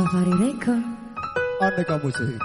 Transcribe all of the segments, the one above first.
Fahari Record Aneka Musik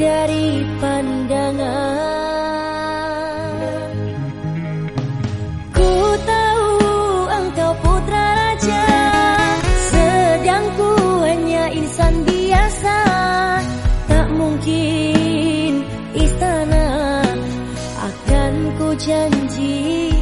dari pandangan. Ku tahu engkau putra raja Sedang ku hanya insan biasa. Tak mungkin istana akan ku janji.